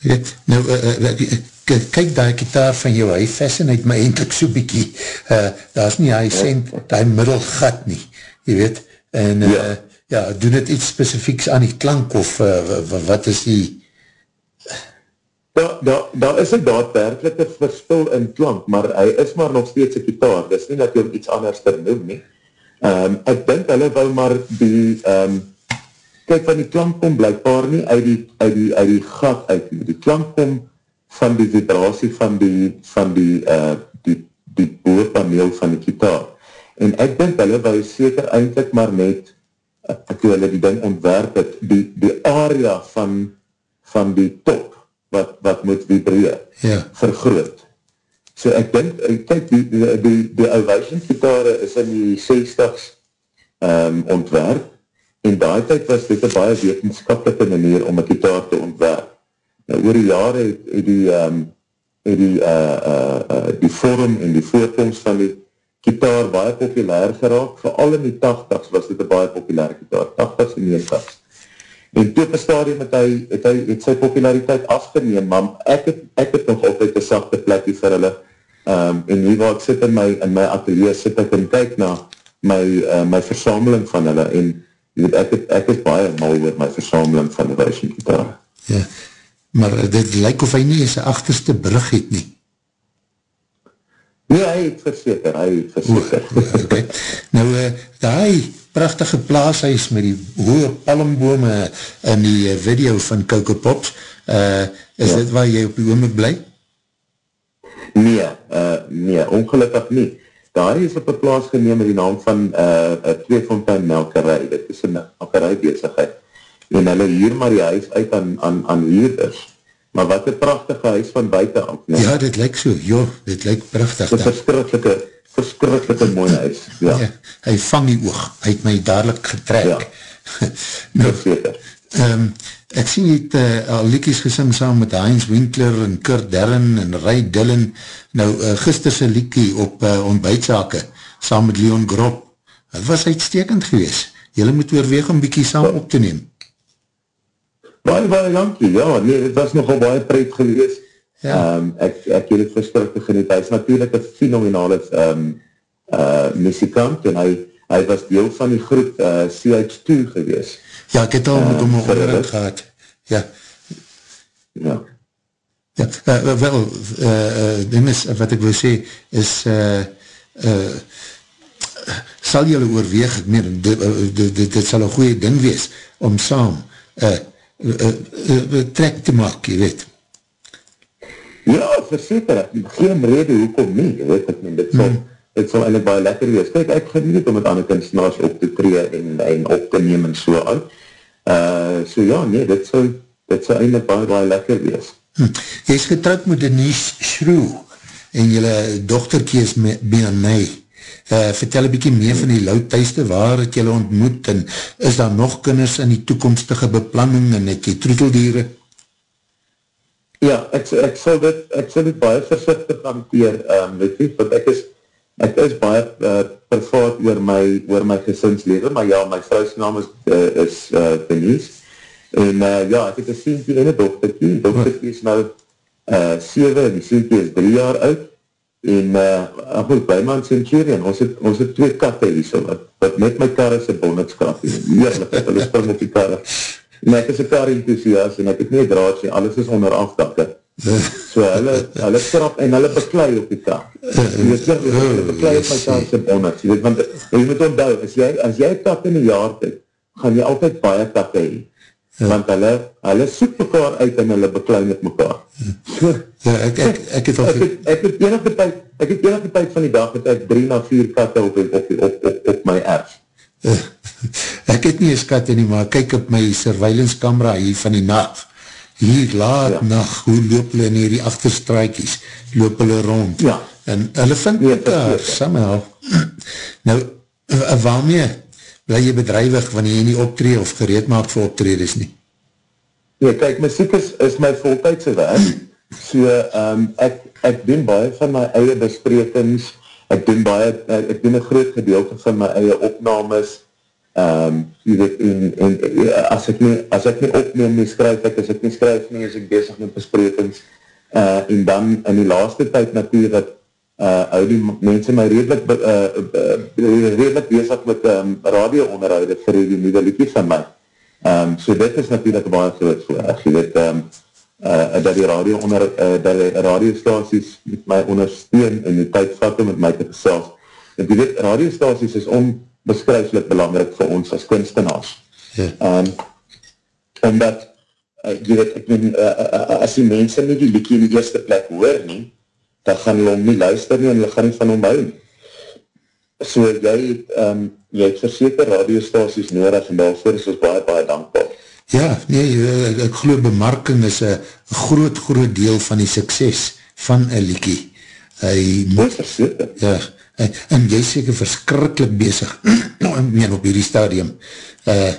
weet, nou, uh, uh, kyk die kitaar van jou, hy fascinate my eindelijk so bykie, uh, daar is nie hy sent, die middelgat nie, jy weet, en uh, ja. ja, doen het iets specifieks aan die klank, of uh, wat is die... Daar da, da is een daadwerkelike verspil in klank, maar hy is maar nog steeds een kitaar, dis nie dat jy iets anders te noem nie. Um, ek dink hulle wil maar die, um, kyk van die klank kom blijkbaar nie uit die, uit die, uit die gat uit nie. Die klank kom van die vibratie van die, van die, uh, die, die boorpaneel van die kitaar. En ek dink hulle wil seker eindelijk maar net, wil hulle die ding ontwerp het, die, die area van, van die top, wat, wat moet vibreer, ja. vergroot. So ek dink, kyk, die, die, die, die Ovation gitare is in die 60s um, ontwerp, en daai tyd was dit een baie wetenskapelike manier om een gitaar te ontwerp. Nou, oor die jare het, het die, um, het die, uh, uh, uh, die vorm en die voorkomst van die gitaar baie populair geraak, vooral in die 80s was dit een baie populair gitaar, 80s en 90s. En toe op een stadium het hy, het hy het sy populariteit afgeneem, maar ek het, ek het nog altijd een sachte plekje vir hulle, um, en nu waar ek sit in my, in my atelier, sit ek en kyk na my, uh, my versameling van hulle, en weet, ek, het, ek is baie mal oor my versameling van die Weissing gitaar. Ja, maar dit lyk of hy nie sy achterste brug het nie. Nee, hy het verseker, hy het verseker. O, okay. Nou, uh, die prachtige plaashuis met die hoge palmbome in die eh, video van Coco Pops, uh, is ja. dit waar jy op die oomlik bly? Nee, uh, nee, ongelukkig nie. Daar is op die plaas geneem met die naam van uh, Tweefontein Melkerij, dit is een melkerij bezigheid, en hulle hier maar die huis uit aan, aan, aan huurders, maar wat een prachtige huis van buiten af. Nee. Ja, dit lyk so, joh, dit lyk prachtig. Dit verskrikkelijke, verskrikkelijke mooie huis. Ja. ja. Hy vang die oog, hy het my dadelijk getrek. Ja, (laughs) nou, um, ek sien jy het uh, al liekies gesing saam met Heinz Winkler en Kurt Derren en Ray Dillon. Nou, uh, gisterse liekie op uh, ontbijtsake, saam met Leon Grob. Het was uitstekend gewees. Julle moet oorweeg om bykie saam op te neem. Baie, baie dankie, ja, nee, het was nogal baie pret gewees. Ja. Um, ek, ek het het verskrikke geniet, hy is natuurlijk een fenomenale um, uh, muzikant, en hy, hy was deel van die groep uh, CH2 gewees. Ja, ek het al met hom onderhoud gehad. Ja. Ja. Ja, uh, wel, uh, uh, is, wat ek wil sê, is, uh, uh, sal jylle oorweeg, ek meen, dit, dit, dit, dit sal een goeie ding wees, om saam, uh, uh, uh, trek te maak, jy weet. Ja, verseker, geen rede hoekom nie, jy weet, ek meen, dit sal, hmm. dit sal eindelijk baie lekker wees. Kijk, ek geniet om met ander kunstenaars op te tree en, en op te neem en so uit. Uh, so ja, nee, dit sal, dit sal eindelijk baie, baie lekker wees. Hm. Jy is getrouwd met Denise Shrew en jylle dochterkie is Bianay. Uh, vertel een bykie meer van die louthuiste, waar het jylle ontmoet en is daar nog kinders in die toekomstige beplanning en het jy troeteldiere? Ja, ek, ek, sal dit, ek sal dit baie versichtig hanteer, um, weet jy, want ek is, ek is baie uh, pervaat oor my, oor my gesinslewe, maar ja, my vrouwse naam is, uh, is uh, Denise, en uh, ja, ek het een sientie en een dochterkie, dochterkie is nou uh, 7, en die sientie is 3 jaar oud, en uh, ach goed, by man Centurion, ons het, ons het twee katte hier so, wat, wat met my kar is een bonnetskap, heerlijk, hulle spring op die kar, en ek is een kar enthousiast, en ek het nie draadje, alles is onder afdakke, so hulle, hulle krap, en hulle beklui op die kar, en jy sê, hulle beklui op my kar is een bonnet, jy weet, want, jy moet onthou, as jy, as jy kat in die jaar tyd, gaan jy altyd baie katte heen, Ja. Want hulle, hulle soek mekaar uit en hulle beklein met mekaar. Ja, ek, ek, ek het al... Ek het, ek het enige tyd, ek het enige tyd van die dag het ek drie na vier katte op, op, op, op, op, my erf. ek het nie eens katte nie, maar kyk op my surveillance camera hier van die nacht. Hier laat ja. nacht, hoe loop hulle in hierdie achterstraakies, loop hulle rond. Ja. En hulle vind nee, mekaar, somehow. nou, waarmee bly jy bedrijwig wanneer jy nie optree of gereed maak vir optredes nie? Nee, kyk, muziek is, is my voltijdse werk, so um, ek, ek doen baie van my eie besprekings, ek doen baie, ek doen een groot gedeelte van my eie opnames, Um, jy weet, en, en, as ek nie, as ek nie opneem nie skryf ek, as ek nie skryf nie, is ek bezig met besprekings, uh, en dan in die laaste tyd natuurlijk uh, hou die mense my redelijk, uh, uh, redelijk bezig met um, radio onderhouden vir die nieuwe liedje van my. Um, so dit is natuurlijk baie groot voorrecht, jy weet, um, uh, dat die radio onder, uh, dat die radiostaties met my ondersteun en die om met my te gesels. En jy weet, radiostaties is om beskryflik belangrijk vir ons as kunstenaars. Ja. Um, omdat, uh, jy weet, ek ben, uh, uh, as die mense nie die liekie in die eerste plek hoor nie, dan gaan hulle nie luister nie, en hulle gaan nie van hom hou. So, jy het, um, jy het verseker radiostaties nodig, en daarvoor is ons baie, baie dankbaar. Ja, nee, ek, ek geloof bemarking is een groot, groot deel van die sukses van een liekie. Hy moet, ja, en, en jy is seker verskrikkelijk bezig (clears throat) meen op hierdie stadium uh,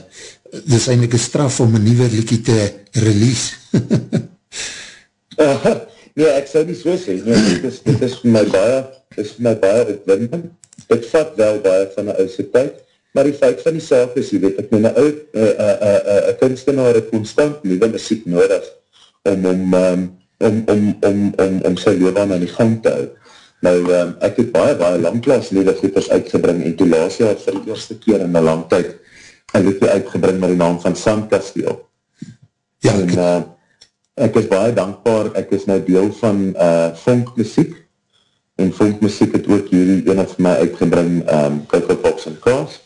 dit is eindelijk een straf om een nieuwe liekie te release (laughs) uh, nee, ek sou nie so sê nee, dit, is, dit is my baie dit is my baie uitwinding dit vat wel baie van die oudse tyd maar die feit van die saak is, jy weet, ek meen, een uh, uh, uh, uh, kunstenaar het constant nieuwe muziek nodig om, om, um, om, om, om, om, om sy loopbaan aan die gang te hou. Nou, um, ek het baie, baie langklaas lede goeders uitgebring en toe laas jaar vir die eerste keer in die lang tyd en het uitgebring met die naam van Sandkasteel. Ja, en, uh, ek is baie dankbaar, ek is nou deel van uh, funkmusiek en funkmusiek het ook hierdie ene van my uitgebring um, Kuikelbox en Kaas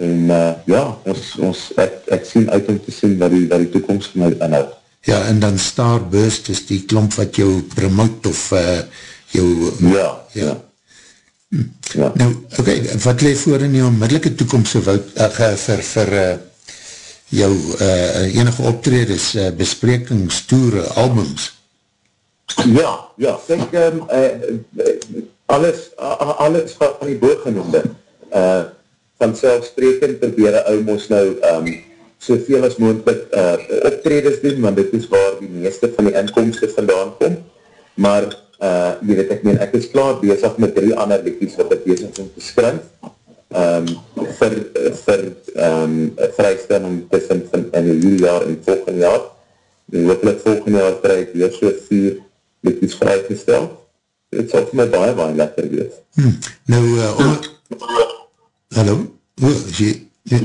en uh, ja, ons, ons, ek, ek sien uit om te sien wat die, wat die toekomst van my inhoud. Ja, en dan Starburst is die klomp wat jou promote of uh, jou... Ja, ja. Hm. ja. Nou, oké, okay, wat leef voor in jou onmiddellike toekomst uh, vir, vir uh, jou uh, enige optreders, uh, besprekings, toere, albums? Ja, ja, denk, um, uh, alles, uh, alles van die boorgenoemde, uh, van selfsprekend probeer ou ons nou um, soveel as moeilijk uh, optreders doen, want dit is waar die meeste van die inkomsten vandaan kom, maar uh, jy weet ek meen, ek is klaar bezig met drie ander liedjes wat ek bezig om te skryf, um, vir, vir um, vrystelling tussen van in die juli jaar en volgende jaar, en hopelijk volgende jaar krijg ek weer so vier liedjes vrygestel, het sal vir my baie, baie lekker wees. Hmm. Nou, uh, om, hallo, hoe, is jy, Uh,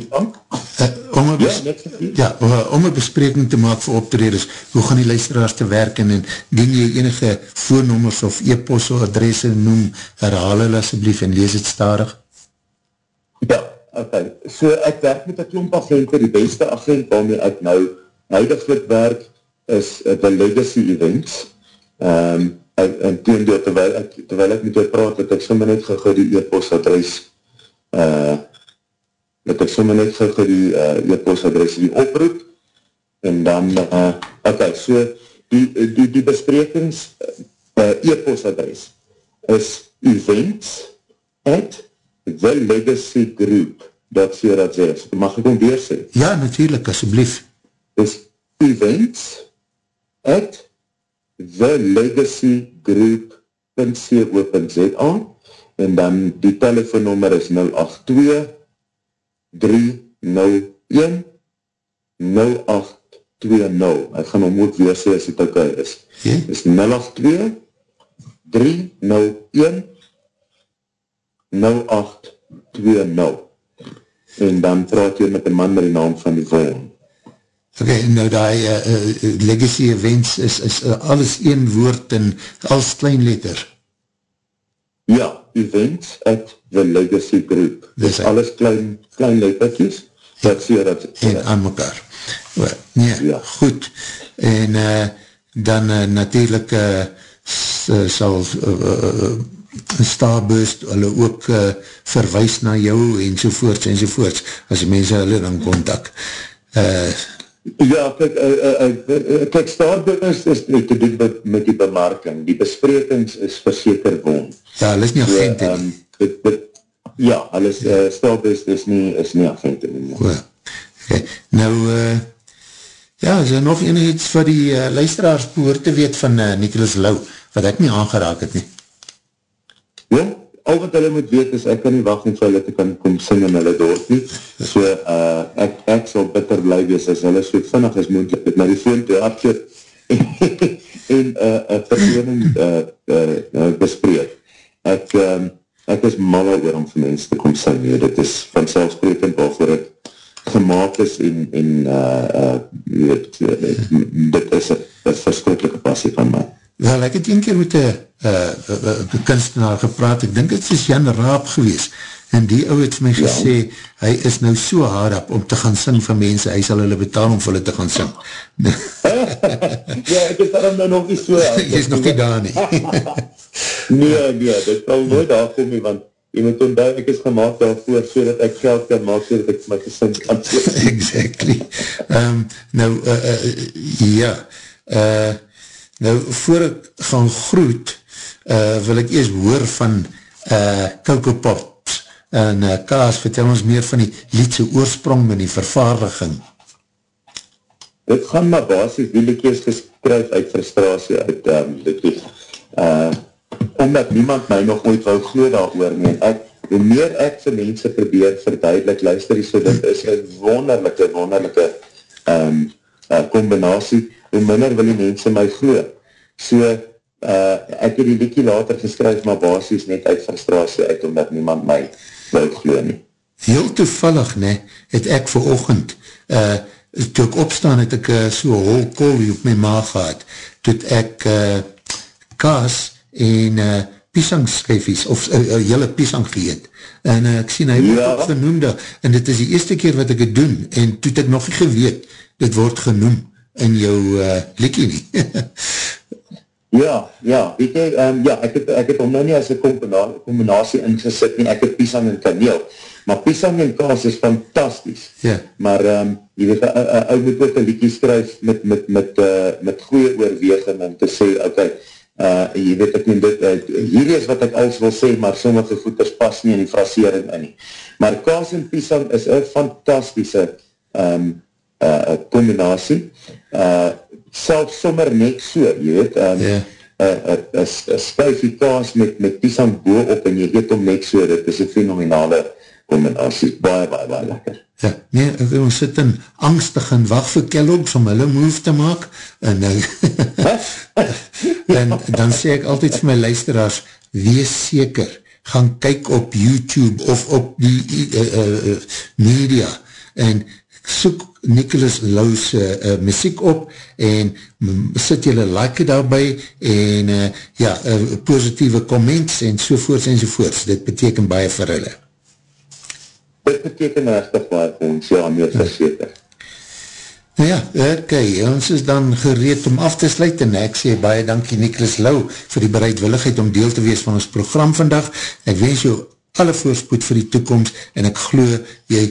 om, een ja, ja, om een bespreking te maak vir optreders, hoe gaan die luisteraars te werken en dien jy enige voornommers of e-post adresse noem, herhaal hulle asjeblief en lees het starig? Ja, ok, so ek werk met een klomp agenten, die beste agent waarmee ek nou huidiglik werk is uh, The Legacy Events. Um, en, en teendeel, terwijl ek, terwijl ek met jou praat, het ek sommer net gegou die e-post adres uh, dat ek sommer net vir die uh, e-postadres die oproep, en dan, uh, ok, so, die, die, die besprekings uh, e-postadres is events at thelegacygroup.co.za Mag ek om weer sê? Ja, natuurlijk, asjeblief. Is events at thelegacygroup.co.za en dan die telefoonnummer is 082 301-0820. Ek gaan om ook weer sê as dit ok is. Okay. is 082-301-0820. En dan praat jy met die man met die naam van die volgende. Ok, nou die uh, uh, legacy events is, is uh, alles een woord en als klein letter. Ja, events at the legacy group. Dis alles klein, klein lettertjes. Dat sê dat... En aan mekaar. Nee, ja. goed. En uh, dan uh, natuurlijk uh, sal uh, uh, Starburst hulle ook uh, verwijs na jou en sovoorts en sovoorts as mense hulle dan contact. Uh, Ja, kijk, uh, uh, uh, kijk Starburst is te doen met, met die bemarking. Die besprekings is verseker woon. Ja, hulle is nie agent so, um, dit, dit, Ja, hulle is, uh, Starburst is nie, is nie agent nie. Ja. Okay. Nou, uh, ja, is er nog enig iets vir die uh, luisteraars behoor te weet van uh, Nicholas Lau, wat ek nie aangeraak het nie? Ja, al wat hulle moet weet is, ek kan nie wacht nie vir hulle te kan kom sing in hulle dorp nie, so uh, ek, ek sal bitter blij wees as hulle so vinnig as moeilijk met my die phone te afzet en uh, een verteening uh, uh, uh, bespreek. Ek, um, ek is malle oor om vir mense te kom sing, nee, dit is vanzelfsprekend waarvoor ek gemaakt is en, en uh, uh, weet, dit is een verskrikkelijke passie van my. Wel, ek het een keer met een uh, uh, kunstenaar gepraat, ek dink het is Jan Raap gewees, en die ou het vir my ja. gesê, hy is nou so hard op om te gaan sing van mense, hy sal hulle betaal om vir hulle te gaan sing. (laughs) ja, ek is daarom nou nog nie so hard. Jy is nog nie daar nie. (laughs) nee, nee, dit sal nooit daar kom nie, want jy moet onthou, ek is gemaakt daarvoor, so dat ek geld kan maak, so dat ek my gesin kan (laughs) sing. exactly. Um, nou, uh, uh, ja, eh, uh, Nou, voor ek gaan groet, uh, wil ek eers hoor van uh, Coco Pops en uh, Kaas, vertel ons meer van die liedse oorsprong en die vervaardiging. Dit gaan maar basis, die liedje is geskryf uit frustratie, uit um, liedje. Uh, omdat niemand my nog ooit wou glo daar oor nie, ek, hoe meer ek vir mense probeer verduidelik, luister die so, dit is een wonderlijke, wonderlijke um, uh, combinatie, hoe minder wil die mense my glo. So, uh, ek het die liekie later geskryf, maar basis net uit frustratie uit, omdat niemand my wil glo nie. Heel toevallig, ne, het ek vir ochend, uh, toe ek opstaan, het ek uh, so hol kolie op my maag gehad, toe ek uh, kaas en uh, piesangskryfies, of uh, uh, jylle piesang geëet, en uh, ek sien, hy word ja. ook genoemd, en dit is die eerste keer wat ek het doen, en toe het ek nog nie geweet, dit word genoemd, in jou uh, likkie nie. (laughs) ja, ja, weet jy, um, ja, ek het, ek het om nou nie as een combinatie ingesit nie, ek het pisang en kaneel, maar pisang en kaas is fantastisch, ja. maar um, jy weet, ou moet ook een likkie skryf met, met, met, uh, met goeie oorweging om te sê, ok, uh, jy weet, ek neem dit, uh, hier is wat ek alles wil sê, maar sommige voeters pas nie in die frasering in nie, maar kaas en pisang is een fantastische um, uh, combinatie, uh, self sommer net so, jy weet, um, yeah. uh, uh, uh, spuif die kaas met, met piesang boe op en jy eet om net so, dit is een fenomenale combinatie, baie, baie, baie lekker. Ja, nee, ons sit in angstig en wacht vir Kellogg's om hulle move te maak, en, (laughs) en dan sê ek altyd vir my luisteraars, wees seker, gaan kyk op YouTube of op die uh, uh, media, en soek Nicholas Lau's uh, muziek op en sit julle like daarby en uh, ja, uh, positieve comments en sovoorts en sovoorts. Dit beteken baie vir hulle. Dit beteken echt baie vir ons, ja, meer verseker. Nou ja, ok, ons is dan gereed om af te sluit en ek sê baie dankie Nicholas Lau vir die bereidwilligheid om deel te wees van ons program vandag. Ek wens jou alle voorspoed vir die toekomst en ek glo jy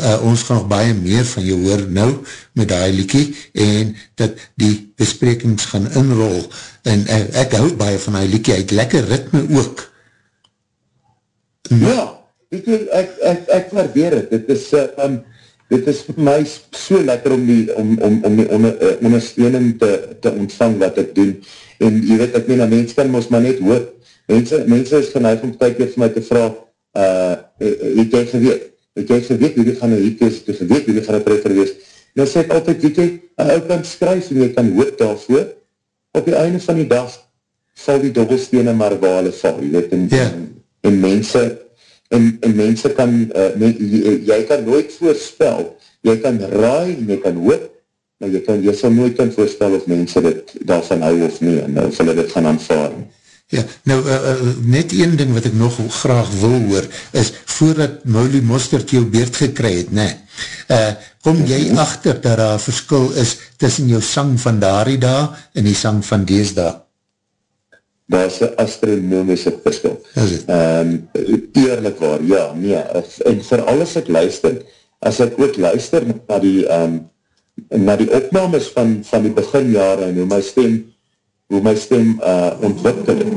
uh, ons gaan nog baie meer van jou hoor nou met die liekie en dat die besprekings gaan inrol. En uh, ek hou baie van die liekie, hy het lekker ritme ook. Ja, jy, ek, ek, ek waardeer het, dit is uh, um, dit is vir my so lekker om die, om, om, om die onder, uh, ondersteuning te, te ontvang wat ek doen. En jy weet, ek meen, mens kan ons maar net hoor, mense, mense is geneig om tyd vir my te vraag, uh, het jy geweet, het jy geweet hoe die gaan een hit wees, het jy geweet hoe die gaan een treffer wees, nou sê ek altyd, weet jy, een ou kan skryf en jy kan hoop daarvoor, op die einde van die dag val die dobbelstene maar waar hulle val, jy weet, en, yeah. en, en mense, en, en mense kan, uh, men, jy, jy kan nooit voorspel, jy kan raai en jy kan hoop, maar jy, kan, jy sal nooit kan voorspel of mense dit daarvan hou of nie, en of hulle dit gaan aanvaarden. Ja, nou, uh, uh, net een ding wat ek nog graag wil hoor, is voordat Molly Mostert jou beerd gekry het, ne, uh, kom jy achter dat daar verskil is tussen jou sang van daardie dag en die sang van dees dag? Daar is een astronomische verskil. Um, eerlijk waar, ja, nee, en vir alles ek luister, as ek ook luister na die, um, na die opnames van, van die beginjare en hoe my stem hoe my stem uh, ontwikkel het,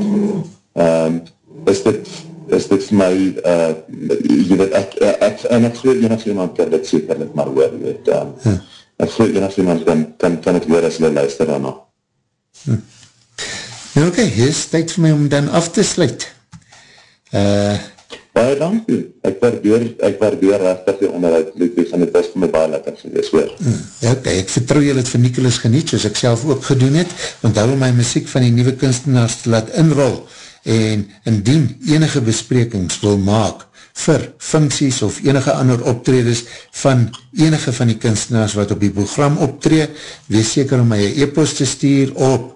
um, is dit is dit vir my uh, jy weet, ek, ek, en ek geloof enig iemand kan dit sekerlik maar hoor, weet, um, hm. ek geloof enig iemand kan, kan, kan het hoor as hulle luister daarna. Hm. Nou oké, okay, is tyd vir my om dan af te sluit. Uh, baie dankie, ek waardeer, ek waardeer rechtig die onderhoud, Ludwig, en het was vir my baie lekker gewees, hoor. Hmm, ja, ok, ek vertrouw jy het vir Nicholas geniet, soos ek self ook gedoen het, want hou my muziek van die nieuwe kunstenaars te laat inrol, en indien enige besprekings wil maak, vir funksies of enige ander optredes van enige van die kunstenaars wat op die program optree, wees seker om my e-post te stuur op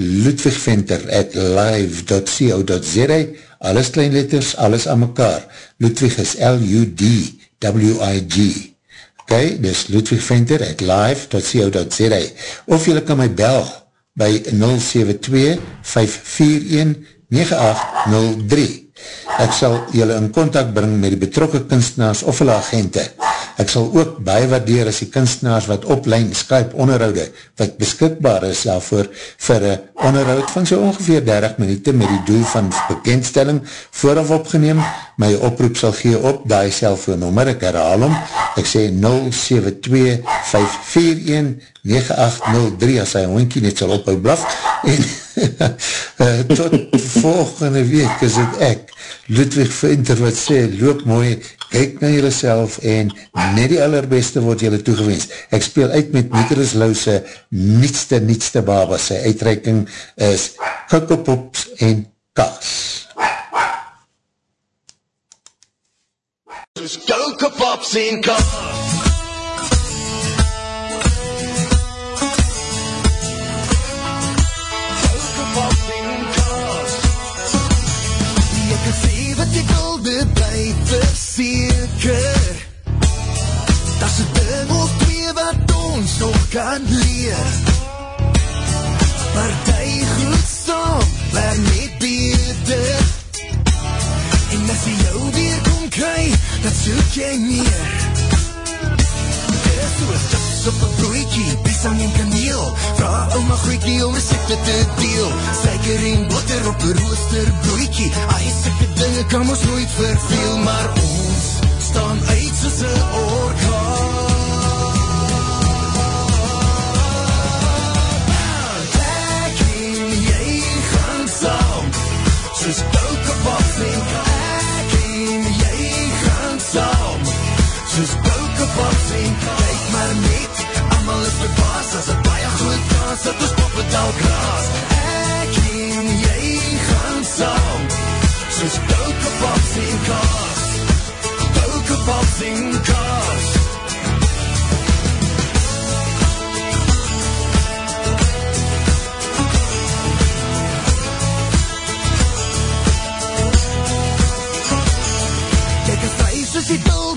ludwigventer at live.co.za alles kleinletters, alles aan mekaar. Ludwig is L-U-D-W-I-G ok, dus ludwigventer at live.co.za of jylle kan my bel by 072 541 9803 Ek sal julle in contact bring met die betrokke kunstenaars of hulle agente. Ek sal ook baie waardeer as die kunstenaars wat oplein Skype onderhoude, wat beskikbaar is daarvoor vir een onderhoud van so ongeveer 30 minuut met die doel van bekendstelling vooraf opgeneem. My oproep sal gee op die cellfoonnummer, ek herhaal om, ek sê 072 541 9803 as hy hoinkie net sal ophou blaf. (laughs) En uh, tot volgende week is het ek Ludwig Venter wat sê, loop mooi, kyk na jylle self en net die allerbeste word jylle toegewens. Ek speel uit met Nicholas Louse, nietste, nietste baba, sy uitreiking is Kukkelpops en Kaas. Kukkelpops en Kaas kan leer Partij goed saam, maar net beter. En as jy jou weer kom kry, dat soek jy meer. Dis soos chips op een broekie, pisang en kaneel. Vraag oma groekie om recepte te deel. Suiker en botter op een rooster broekie Ai, sikke dinge kan ons nooit verveel Maar ons staan uit soos een orkaan Soos koukebas en ek en jy gaan saam Soos koukebas en kyk maar net Amal is verbaas as het baie groot kans Dat ons pop het al kraas Ek en jy gaan saam Soos koukebas en kaas Koukebas en kaas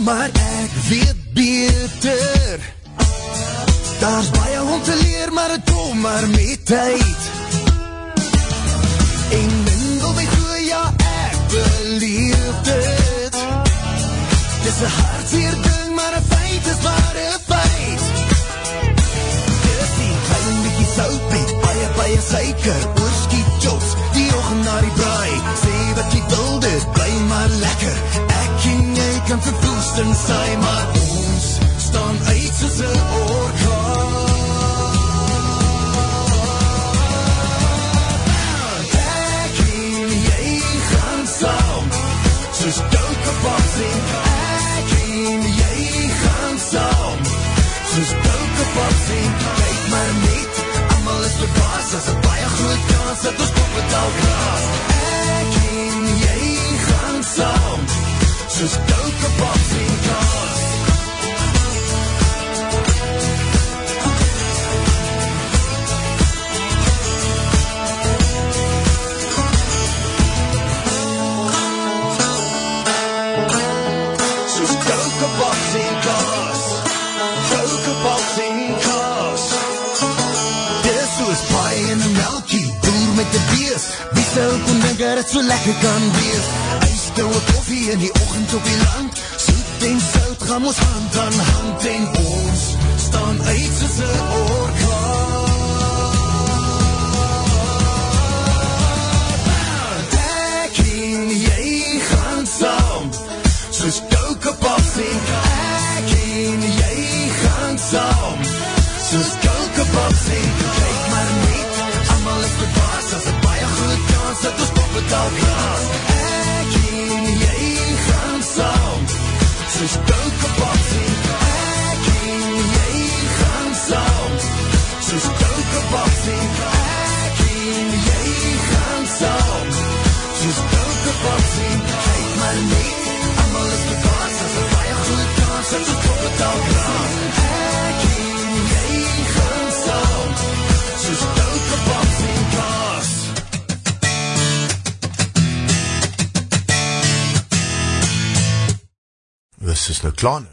maar ek weet beter. Daar's baie om te leer, maar het kom maar met tyd. En min wil my goe, ja ek beleef dit. Dis een hartseer ding, maar een feit is maar een feit. Dis die klein bykie sout met baie baie suiker. Oorskiet jobs, die ogen na die braai. Sê wat jy wil, dit bly maar lekker kan vervoest en saai Maar ons staan uit soos een orkaan is nou klaar.